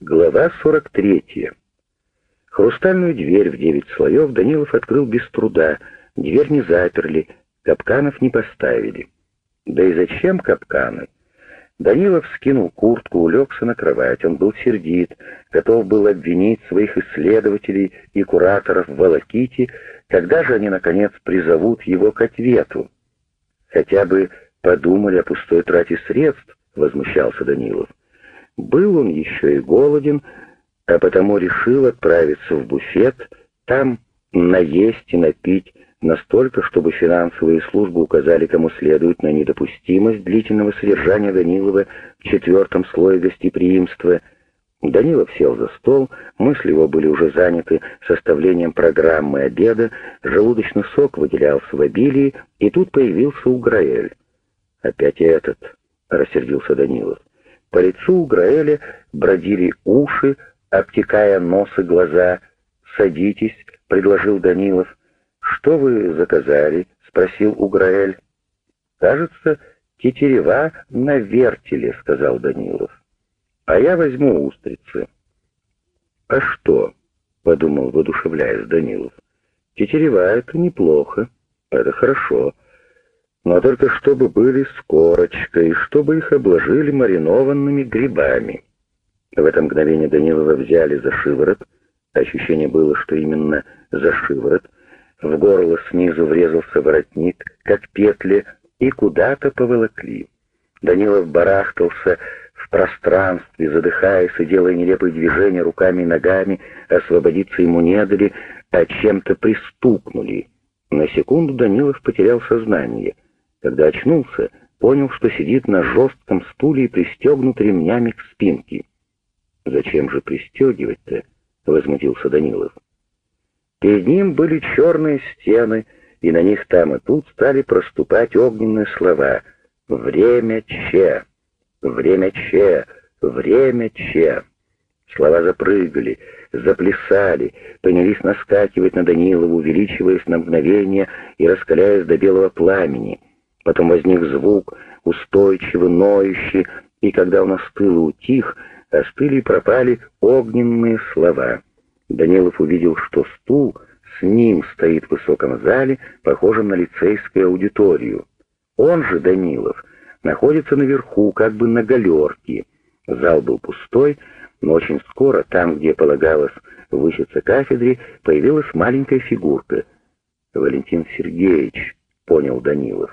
Глава 43. Хрустальную дверь в девять слоев Данилов открыл без труда, дверь не заперли, капканов не поставили. Да и зачем капканы? Данилов скинул куртку, улегся на кровать. Он был сердит, готов был обвинить своих исследователей и кураторов в волоките, когда же они, наконец, призовут его к ответу. Хотя бы подумали о пустой трате средств, возмущался Данилов. Был он еще и голоден, а потому решил отправиться в буфет, там наесть и напить настолько, чтобы финансовые службы указали кому следует на недопустимость длительного содержания Данилова в четвертом слое гостеприимства. Данилов сел за стол, мысли его были уже заняты составлением программы обеда, желудочный сок выделялся в обилии, и тут появился Уграэль. «Опять этот», — рассердился Данилов. По лицу у Граэля бродили уши, обтекая нос и глаза. «Садитесь», — предложил Данилов. «Что вы заказали?» — спросил Уграэль. «Кажется, тетерева на вертеле», — сказал Данилов. «А я возьму устрицы». «А что?» — подумал, воодушевляясь Данилов. «Тетерева — это неплохо, это хорошо» но только чтобы были с корочкой, чтобы их обложили маринованными грибами. В это мгновение Данилова взяли за шиворот, ощущение было, что именно за шиворот, в горло снизу врезался воротник, как петли, и куда-то поволокли. Данилов барахтался в пространстве, задыхаясь и делая нелепые движения руками и ногами, освободиться ему не дали, а чем-то пристукнули. На секунду Данилов потерял сознание — когда очнулся, понял, что сидит на жестком стуле и пристегнут ремнями к спинке. «Зачем же пристегивать-то?» — возмутился Данилов. Перед ним были черные стены, и на них там и тут стали проступать огненные слова «Время Че! Время Че! Время Че!» Слова запрыгали, заплясали, принялись наскакивать на Данилова, увеличиваясь на мгновение и раскаляясь до белого пламени — Потом возник звук, устойчивый, ноющий, и когда он остыл и утих, остыли и пропали огненные слова. Данилов увидел, что стул с ним стоит в высоком зале, похожем на лицейскую аудиторию. Он же, Данилов, находится наверху, как бы на галерке. Зал был пустой, но очень скоро, там, где полагалось выситься кафедре, появилась маленькая фигурка. «Валентин Сергеевич», — понял Данилов.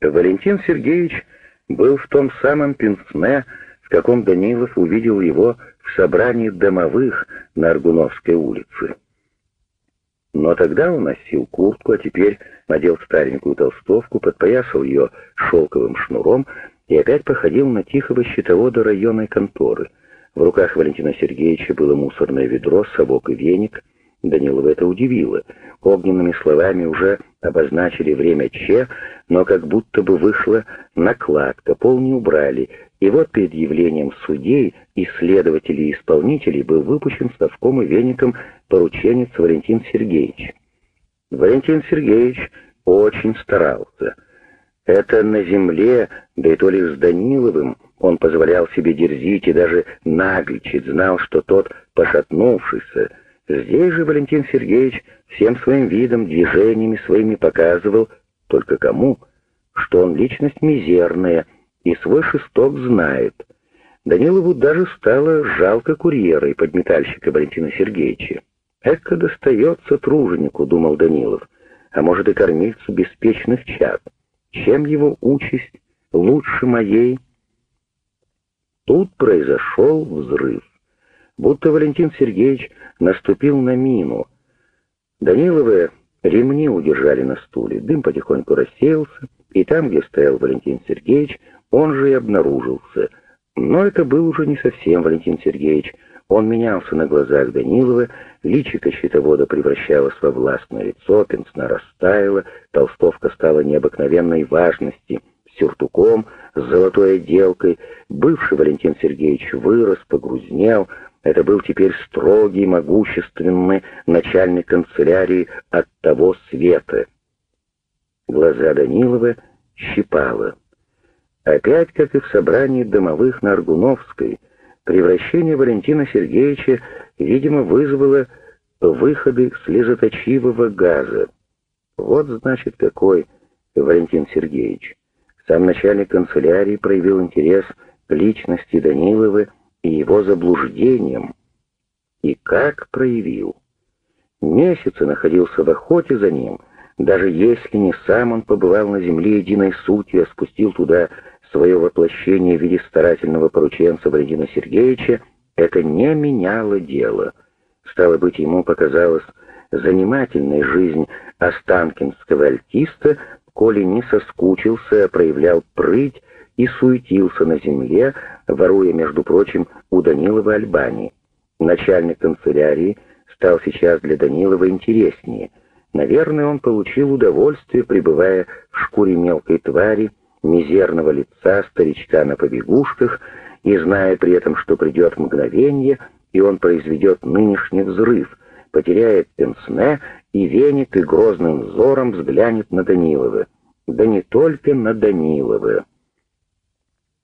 Валентин Сергеевич был в том самом пенсне, в каком Данилов увидел его в собрании домовых на Аргуновской улице. Но тогда он носил куртку, а теперь надел старенькую толстовку, подпоясал ее шелковым шнуром и опять походил на тихого счетовода районной конторы. В руках Валентина Сергеевича было мусорное ведро, совок и веник — Данилова это удивило. Огненными словами уже обозначили время Че, но как будто бы вышла накладка, пол не убрали, и вот перед явлением судей, исследователей и исполнителей был выпущен ставком и веником порученец Валентин Сергеевич. Валентин Сергеевич очень старался. Это на земле, да и то ли с Даниловым, он позволял себе дерзить и даже нагличить, знал, что тот, пошатнувшийся, Здесь же Валентин Сергеевич всем своим видом, движениями своими показывал, только кому, что он личность мизерная и свой шесток знает. Данилову даже стало жалко курьера и подметальщика Валентина Сергеевича. «Эко достается труженику», — думал Данилов, «а может и кормильцу беспечных чад. Чем его участь лучше моей?» Тут произошел взрыв будто Валентин Сергеевич наступил на мину. Даниловы ремни удержали на стуле, дым потихоньку рассеялся, и там, где стоял Валентин Сергеевич, он же и обнаружился. Но это был уже не совсем Валентин Сергеевич. Он менялся на глазах Данилова, личико щитовода превращалось во властное лицо, пенсна растаяла, толстовка стала необыкновенной важности, сюртуком с золотой отделкой. Бывший Валентин Сергеевич вырос, погрузнел, это был теперь строгий, могущественный начальник канцелярии от того света. Глаза Данилова щипало. Опять, как и в собрании домовых на Аргуновской, превращение Валентина Сергеевича, видимо, вызвало выходы слезоточивого газа. Вот, значит, какой Валентин Сергеевич. Сам начальник канцелярии проявил интерес к личности Данилова и его заблуждениям. И как проявил. Месяцы находился в охоте за ним, даже если не сам он побывал на земле единой сутью, а спустил туда свое воплощение в виде старательного порученца Валентина Сергеевича, это не меняло дело. Стало быть, ему показалось занимательной жизнь останкинского альтиста, коли не соскучился, а проявлял прыть и суетился на земле, воруя, между прочим, у Данилова Альбани. Начальник канцелярии стал сейчас для Данилова интереснее. Наверное, он получил удовольствие, пребывая в шкуре мелкой твари, мизерного лица старичка на побегушках, и зная при этом, что придет мгновение, и он произведет нынешний взрыв, потеряет пенсне, и веник и грозным взором взглянет на Данилова. Да не только на Данилова.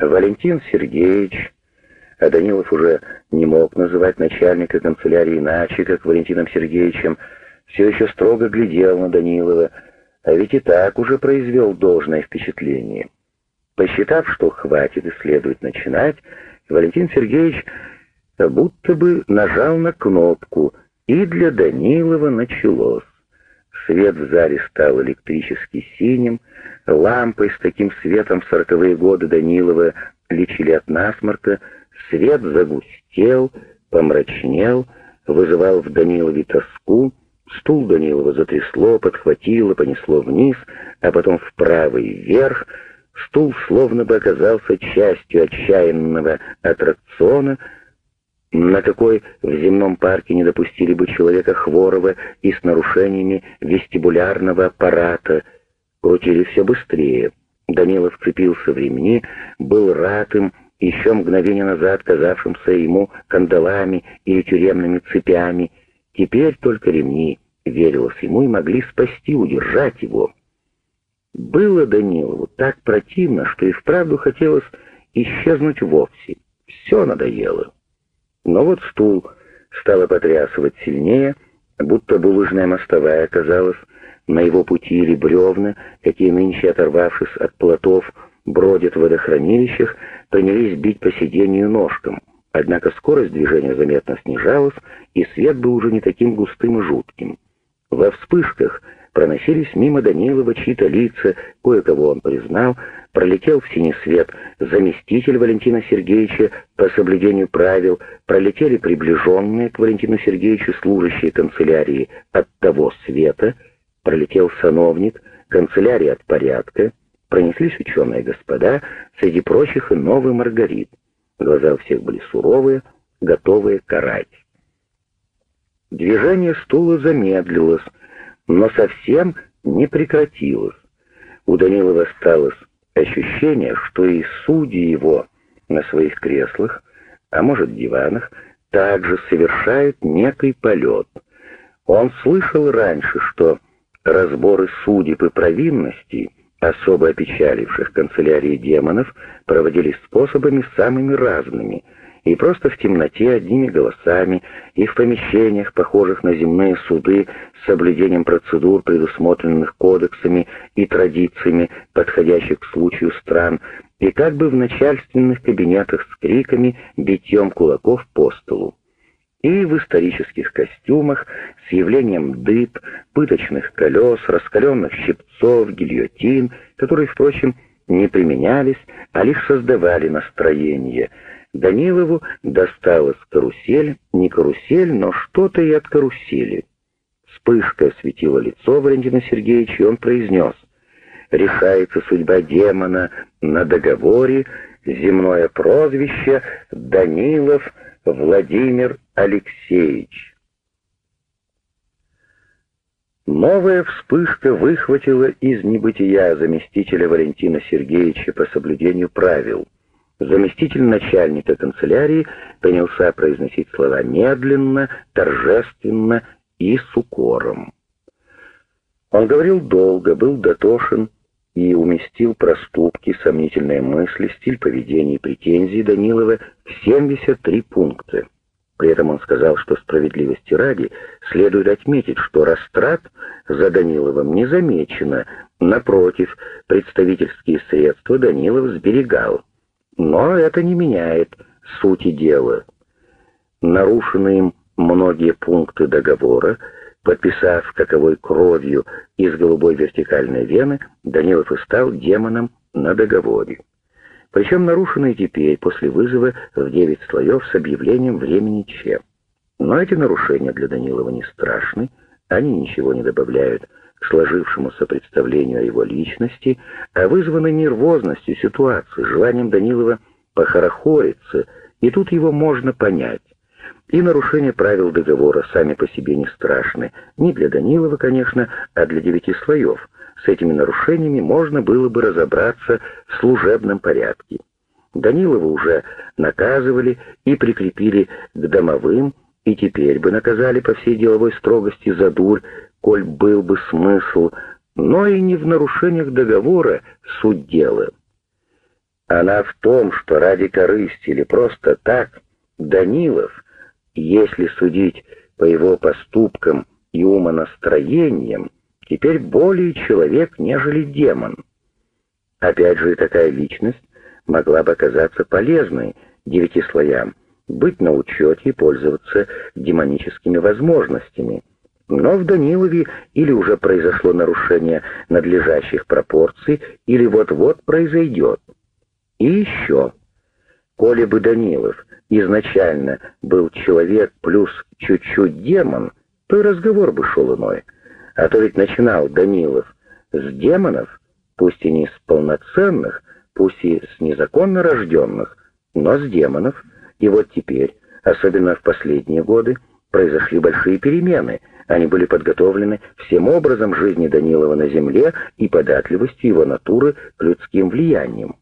Валентин Сергеевич, а Данилов уже не мог называть начальника канцелярии иначе, как Валентином Сергеевичем, все еще строго глядел на Данилова, а ведь и так уже произвел должное впечатление. Посчитав, что хватит и следует начинать, Валентин Сергеевич будто бы нажал на кнопку, и для Данилова началось. Свет в зале стал электрически синим, лампой с таким светом в сороковые годы Данилова лечили от насморка, свет загустел, помрачнел, вызывал в Данилове тоску, стул Данилова затрясло, подхватило, понесло вниз, а потом вправо и вверх, стул словно бы оказался частью отчаянного аттракциона, на какой в земном парке не допустили бы человека хворого и с нарушениями вестибулярного аппарата. Крутили все быстрее. Данилов вцепился в ремни, был рад им, еще мгновение назад казавшимся ему кандалами или тюремными цепями. Теперь только ремни, верилось ему, и могли спасти, удержать его. Было Данилову так противно, что и вправду хотелось исчезнуть вовсе. Все надоело. Но вот стул стало потрясывать сильнее, будто булыжная мостовая оказалась на его пути или бревна, какие нынче, оторвавшись от плотов, бродят в водохранилищах, принялись бить по сиденью ножкам. Однако скорость движения заметно снижалась, и свет был уже не таким густым и жутким. Во вспышках проносились мимо Данилова чьи-то лица, кое-кого он признал, пролетел в синий свет заместитель Валентина Сергеевича по соблюдению правил, пролетели приближенные к Валентину Сергеевичу служащие канцелярии от того света, пролетел сановник, канцелярия от порядка, пронеслись ученые господа, среди прочих и новый Маргарит. Глаза у всех были суровые, готовые карать. Движение стула замедлилось, но совсем не прекратилось. У Данилова осталось ощущение, что и судьи его на своих креслах, а может диванах, также совершают некий полет. Он слышал раньше, что разборы судеб и провинностей, особо опечаливших канцелярии демонов, проводились способами самыми разными — и просто в темноте одними голосами, и в помещениях, похожих на земные суды, с соблюдением процедур, предусмотренных кодексами и традициями, подходящих к случаю стран, и как бы в начальственных кабинетах с криками, битьем кулаков по столу. И в исторических костюмах с явлением дыб, пыточных колес, раскаленных щипцов, гильотин, которые, впрочем, не применялись, а лишь создавали настроение — Данилову досталась карусель, не карусель, но что-то и от карусели. Вспышка осветила лицо Валентина Сергеевича, и он произнес. «Решается судьба демона на договоре, земное прозвище Данилов Владимир Алексеевич». Новая вспышка выхватила из небытия заместителя Валентина Сергеевича по соблюдению правил — Заместитель начальника канцелярии принялся произносить слова медленно, торжественно и с укором. Он говорил долго, был дотошен, и уместил проступки, сомнительные мысли, стиль поведения и претензии Данилова в 73 пункта. При этом он сказал, что справедливости ради следует отметить, что растрат за Даниловым не замечено, напротив, представительские средства Данилов сберегал. Но это не меняет сути дела. Нарушены им многие пункты договора, подписав каковой кровью из голубой вертикальной вены, Данилов и стал демоном на договоре. Причем нарушенные теперь, после вызова в девять слоев с объявлением времени Че. Но эти нарушения для Данилова не страшны, они ничего не добавляют сложившемуся представлению о его личности, а вызваны нервозностью ситуации, желанием Данилова похорохориться, и тут его можно понять. И нарушения правил договора сами по себе не страшны, не для Данилова, конечно, а для девяти слоев — с этими нарушениями можно было бы разобраться в служебном порядке. Данилова уже наказывали и прикрепили к домовым, и теперь бы наказали по всей деловой строгости за дурь, коль был бы смысл, но и не в нарушениях договора суть дела. Она в том, что ради корысти или просто так Данилов, если судить по его поступкам и умонастроениям, теперь более человек, нежели демон. Опять же, такая личность могла бы оказаться полезной девяти слоям, быть на учете и пользоваться демоническими возможностями. Но в Данилове или уже произошло нарушение надлежащих пропорций, или вот-вот произойдет. И еще, коли бы Данилов изначально был человек плюс чуть-чуть демон, то и разговор бы шел иной — а то ведь начинал Данилов с демонов, пусть и не с полноценных, пусть и с незаконно рожденных, но с демонов. И вот теперь, особенно в последние годы, произошли большие перемены. Они были подготовлены всем образом жизни Данилова на земле и податливостью его натуры к людским влияниям.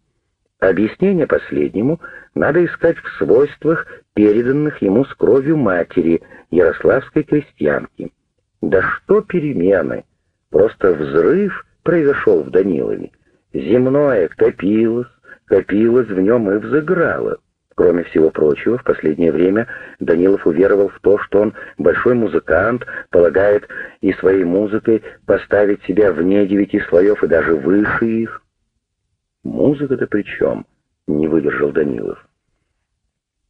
Объяснение последнему надо искать в свойствах, переданных ему с кровью матери, ярославской крестьянки. Да что перемены! Просто взрыв произошел в Данилове. Земное копилось, копилось в нем и взыграло. Кроме всего прочего, в последнее время Данилов уверовал в то, что он большой музыкант, полагает и своей музыкой поставить себя вне девяти слоев и даже выше их. «Музыка-то при чем?» — не выдержал Данилов.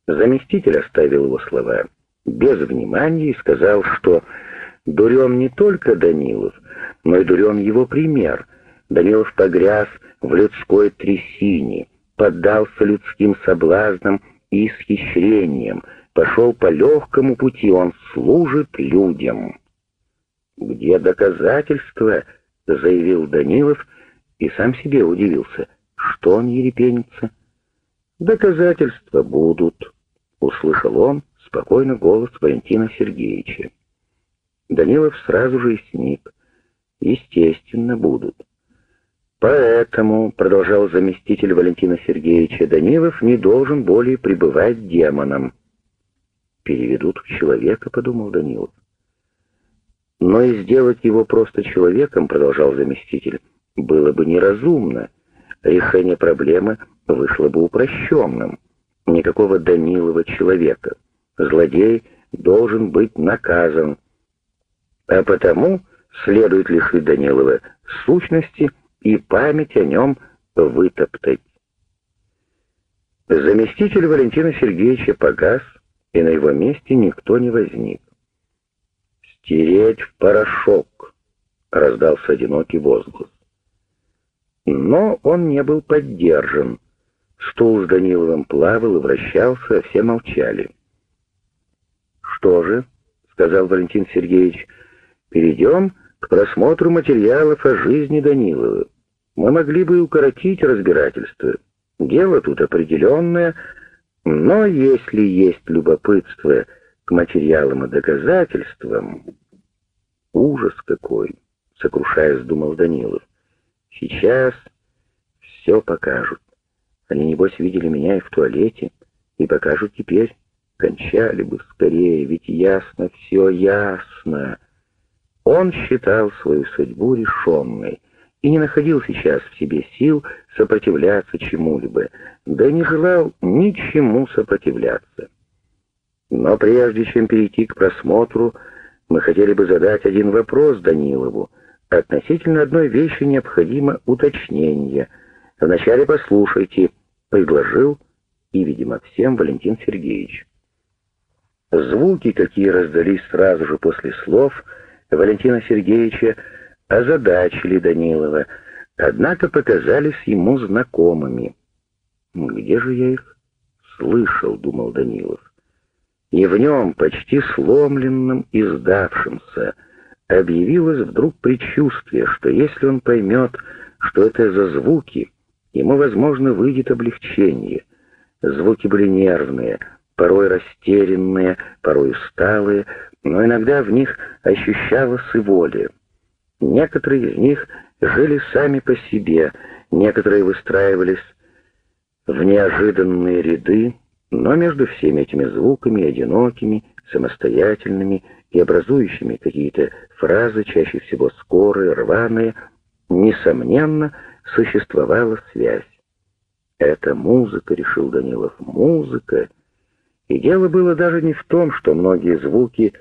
Заместитель оставил его слова без внимания и сказал, что Дурен не только Данилов, но и дурен его пример. Данилов погряз в людской трясине, поддался людским соблазнам и исхищрениям, пошел по легкому пути, он служит людям. «Где доказательства?» — заявил Данилов и сам себе удивился. «Что он ерепенится?» «Доказательства будут», — услышал он спокойно голос Валентина Сергеевича. Данилов сразу же и сник. Естественно, будут. Поэтому, продолжал заместитель Валентина Сергеевича, Данилов не должен более пребывать демоном. Переведут в человека, подумал Данилов. Но и сделать его просто человеком, продолжал заместитель, было бы неразумно. Решение проблемы вышло бы упрощенным. Никакого Данилова человека. Злодей должен быть наказан, а потому следует лишить Данилова сущности и память о нем вытоптать. Заместитель Валентина Сергеевича погас, и на его месте никто не возник. «Стереть в порошок!» — раздался одинокий возглас. Но он не был поддержан. Стул с Даниловым плавал и вращался, а все молчали. «Что же?» — сказал Валентин Сергеевич — Перейдем к просмотру материалов о жизни Данилова. Мы могли бы укоротить разбирательство. Дело тут определенное, но если есть любопытство к материалам и доказательствам... Ужас какой! Сокрушаясь, думал Данилов. Сейчас все покажут. Они, небось, видели меня и в туалете, и покажут теперь. Кончали бы скорее, ведь ясно, все ясно. Он считал свою судьбу решенной, и не находил сейчас в себе сил сопротивляться чему-либо, да не желал ничему сопротивляться. Но прежде чем перейти к просмотру, мы хотели бы задать один вопрос Данилову. Относительно одной вещи необходимо уточнение. Вначале послушайте, предложил и, видимо, всем Валентин Сергеевич. Звуки, какие раздались сразу же после слов Валентина Сергеевича, озадачили Данилова, однако показались ему знакомыми. «Где же я их слышал?» — думал Данилов. И в нем, почти сломленным и сдавшимся, объявилось вдруг предчувствие, что если он поймет, что это за звуки, ему, возможно, выйдет облегчение. Звуки были нервные, порой растерянные, порой усталые, но иногда в них ощущалась и воля. Некоторые из них жили сами по себе, некоторые выстраивались в неожиданные ряды, но между всеми этими звуками, одинокими, самостоятельными и образующими какие-то фразы, чаще всего скорые, рваные, несомненно, существовала связь. «Это музыка», — решил Данилов, — «музыка». И дело было даже не в том, что многие звуки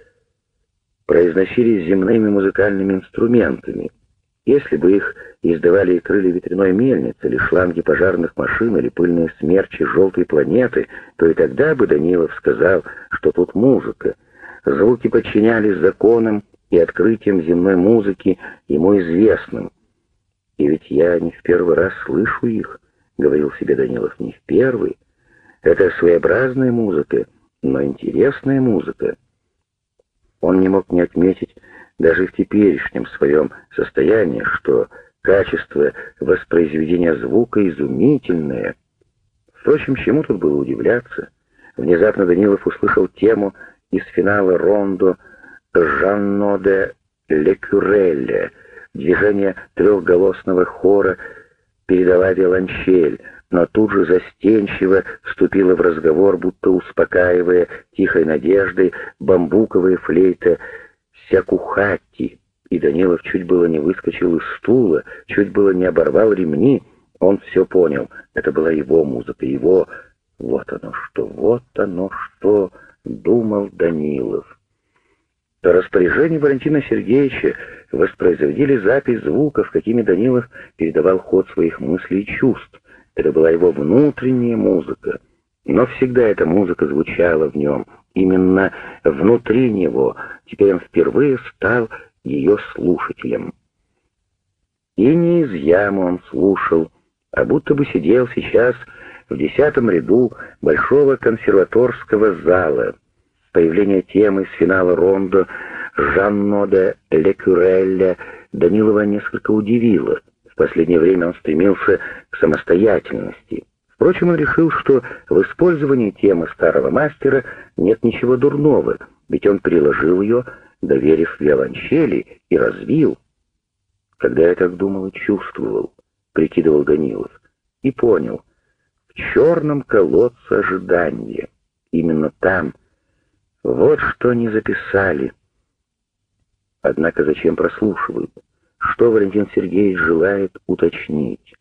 произносились земными музыкальными инструментами. Если бы их издавали крылья ветряной мельницы, или шланги пожарных машин, или пыльные смерчи желтой планеты, то и тогда бы Данилов сказал, что тут музыка. Звуки подчинялись законам и открытиям земной музыки, ему известным. «И ведь я не в первый раз слышу их», — говорил себе Данилов, — «не в первый. Это своеобразная музыка, но интересная музыка». Он не мог не отметить даже в теперешнем своем состоянии, что качество воспроизведения звука изумительное. Впрочем, чему тут было удивляться? Внезапно Данилов услышал тему из финала рондо «Жанно де Лекюрелле», движение трехголосного хора передала виолончель, но тут же застенчиво вступила в разговор, будто успокаивая тихой надеждой бамбуковая флейта Сякухати, и Данилов чуть было не выскочил из стула, чуть было не оборвал ремни. Он все понял. Это была его музыка, его... Вот оно что, вот оно что, думал Данилов. По распоряжению Валентина Сергеевича воспроизводили запись звуков, какими Данилов передавал ход своих мыслей и чувств. Это была его внутренняя музыка. Но всегда эта музыка звучала в нем, именно внутри него. Теперь он впервые стал ее слушателем. И не из ямы он слушал, а будто бы сидел сейчас в десятом ряду большого консерваторского зала. Появление темы с финала рондо Жанно де Лекюрелля Данилова несколько удивило. В последнее время он стремился к самостоятельности. Впрочем, он решил, что в использовании темы старого мастера нет ничего дурного, ведь он приложил ее доверив виолончели, и развил. Когда я так думал и чувствовал, прикидывал Данилов, и понял, в черном колодце ожидания, именно там, вот что они записали. Однако зачем прослушивают? Что Валентин Сергеевич желает уточнить?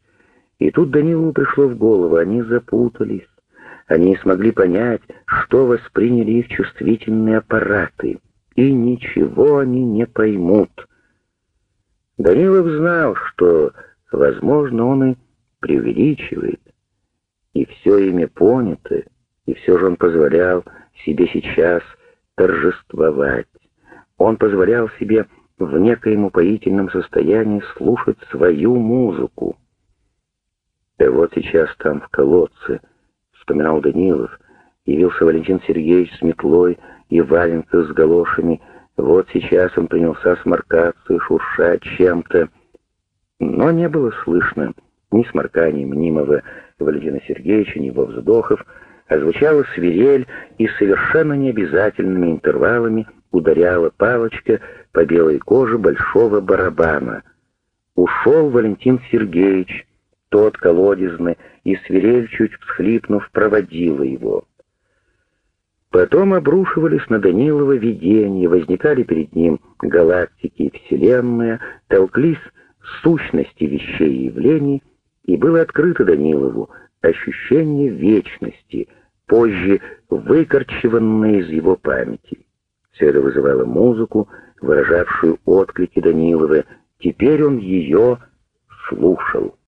И тут Данилову пришло в голову, они запутались. Они не смогли понять, что восприняли их чувствительные аппараты — и ничего они не поймут. Данилов знал, что, возможно, он и преувеличивает, и все ими понято, и все же он позволял себе сейчас торжествовать. Он позволял себе в некоем упоительном состоянии слушать свою музыку. И вот сейчас там, в колодце, вспоминал Данилов, явился Валентин Сергеевич с метлой и валенках с галошами. Вот сейчас он принялся сморкаться и шуршать чем-то. Но не было слышно ни сморкания мнимого Валентина Сергеевича, ни его вздохов, а звучала свирель и совершенно необязательными интервалами ударяла палочка по белой коже большого барабана. Ушел Валентин Сергеевич, тот колодезный, и свирель, чуть всхлипнув, проводила его. Потом обрушивались на Данилова видения, возникали перед ним галактики и вселенная, толклись сущности вещей и явлений, и было открыто Данилову ощущение вечности, позже выкорчеванное из его памяти. Все это вызывало музыку, выражавшую отклики Данилова, теперь он ее слушал.